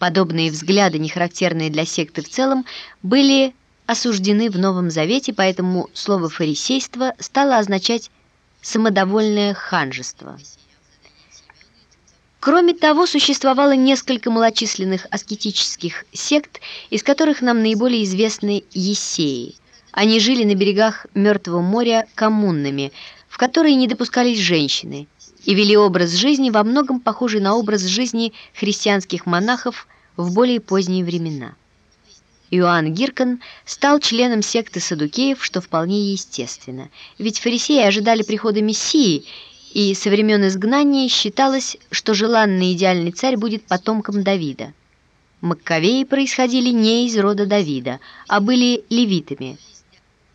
Подобные взгляды, не характерные для секты в целом, были осуждены в Новом Завете, поэтому слово «фарисейство» стало означать «самодовольное ханжество». Кроме того, существовало несколько малочисленных аскетических сект, из которых нам наиболее известны ессеи. Они жили на берегах Мертвого моря коммунными, в которые не допускались женщины, и вели образ жизни во многом похожий на образ жизни христианских монахов в более поздние времена. Иоанн Гиркан стал членом секты садукеев, что вполне естественно, ведь фарисеи ожидали прихода Мессии и со времен изгнания считалось, что желанный идеальный царь будет потомком Давида. Маккавеи происходили не из рода Давида, а были левитами.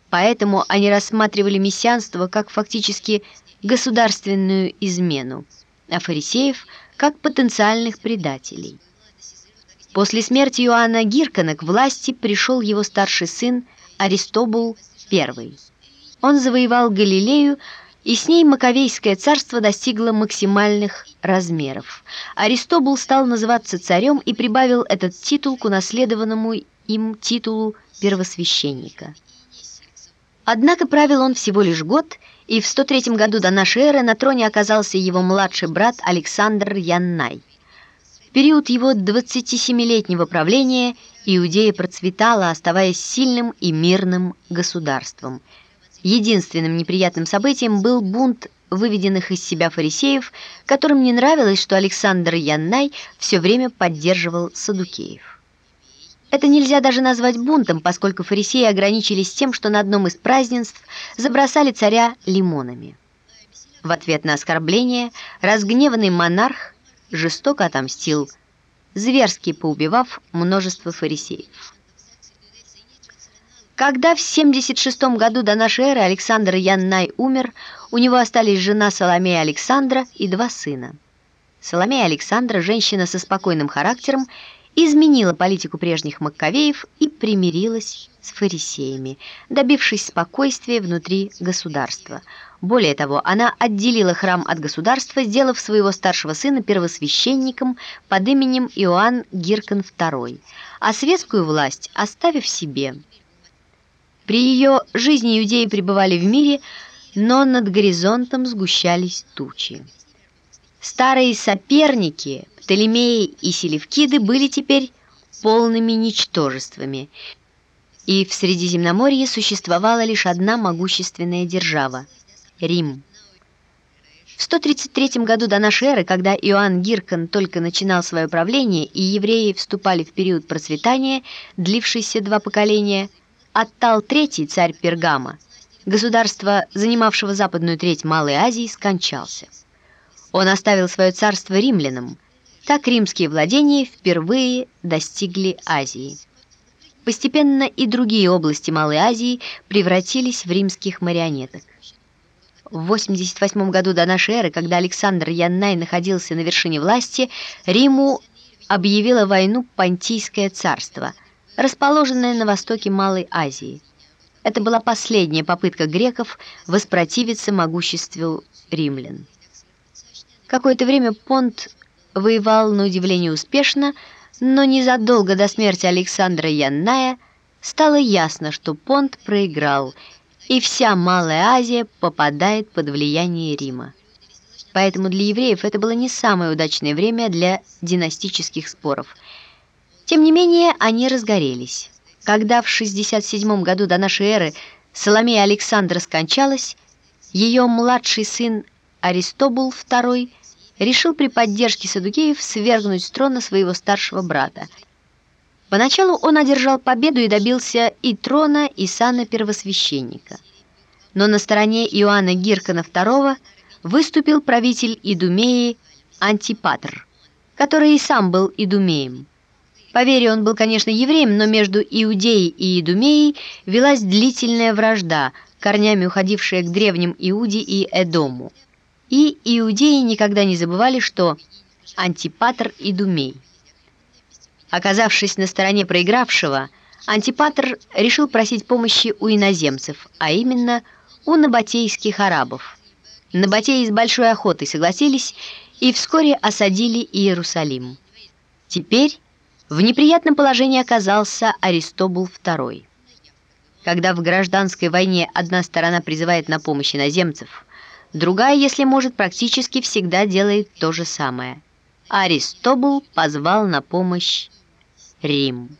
Поэтому они рассматривали мессианство как фактически государственную измену, а фарисеев – как потенциальных предателей. После смерти Иоанна Гиркана к власти пришел его старший сын Аристобул I. Он завоевал Галилею, и с ней Маковейское царство достигло максимальных размеров. Аристобул стал называться царем и прибавил этот титул к унаследованному им титулу первосвященника. Однако правил он всего лишь год, и в 103 году до нашей эры на троне оказался его младший брат Александр Яннай. В период его 27-летнего правления Иудея процветала, оставаясь сильным и мирным государством – Единственным неприятным событием был бунт выведенных из себя фарисеев, которым не нравилось, что Александр Яннай все время поддерживал Садукеев. Это нельзя даже назвать бунтом, поскольку фарисеи ограничились тем, что на одном из празднеств забросали царя лимонами. В ответ на оскорбление разгневанный монарх жестоко отомстил, зверски поубивав множество фарисеев. Когда в 76 году до нашей эры Александр Яннай умер, у него остались жена Соломея Александра и два сына. Соломея Александра, женщина со спокойным характером, изменила политику прежних Маккавеев и примирилась с фарисеями, добившись спокойствия внутри государства. Более того, она отделила храм от государства, сделав своего старшего сына первосвященником под именем Иоанн Гиркан II, а светскую власть оставив себе – при ее жизни иудеи пребывали в мире, но над горизонтом сгущались тучи. Старые соперники, Птолемеи и Селевкиды, были теперь полными ничтожествами, и в Средиземноморье существовала лишь одна могущественная держава – Рим. В 133 году до нашей эры, когда Иоанн Гиркан только начинал свое правление и евреи вступали в период процветания, длившийся два поколения – Аттал III, царь Пергама, государства, занимавшего западную треть Малой Азии, скончался. Он оставил свое царство римлянам. Так римские владения впервые достигли Азии. Постепенно и другие области Малой Азии превратились в римских марионеток. В 88 году до нашей эры, когда Александр Яннай находился на вершине власти, Риму объявило войну Понтийское царство – расположенная на востоке Малой Азии. Это была последняя попытка греков воспротивиться могуществу римлян. Какое-то время Понт воевал на удивление успешно, но незадолго до смерти Александра Янная стало ясно, что Понт проиграл, и вся Малая Азия попадает под влияние Рима. Поэтому для евреев это было не самое удачное время для династических споров – тем не менее, они разгорелись. Когда в 67 году до нашей эры Соломея Александра скончалась, ее младший сын Аристобул II решил при поддержке Садукеев свергнуть с трона своего старшего брата. Поначалу он одержал победу и добился и трона, и сана первосвященника. Но на стороне Иоанна Гиркана II выступил правитель Идумеи Антипатр, который и сам был Идумеем. По вере он был, конечно, евреем, но между Иудеей и Идумеей велась длительная вражда, корнями уходившая к древним Иуде и Эдому. И иудеи никогда не забывали, что Антипатр Идумей. Оказавшись на стороне проигравшего, Антипатр решил просить помощи у иноземцев, а именно у набатейских арабов. Набатеи с большой охотой согласились и вскоре осадили Иерусалим. Теперь В неприятном положении оказался Аристобул II. Когда в гражданской войне одна сторона призывает на помощь иноземцев, другая, если может, практически всегда делает то же самое. Аристобул позвал на помощь Рим.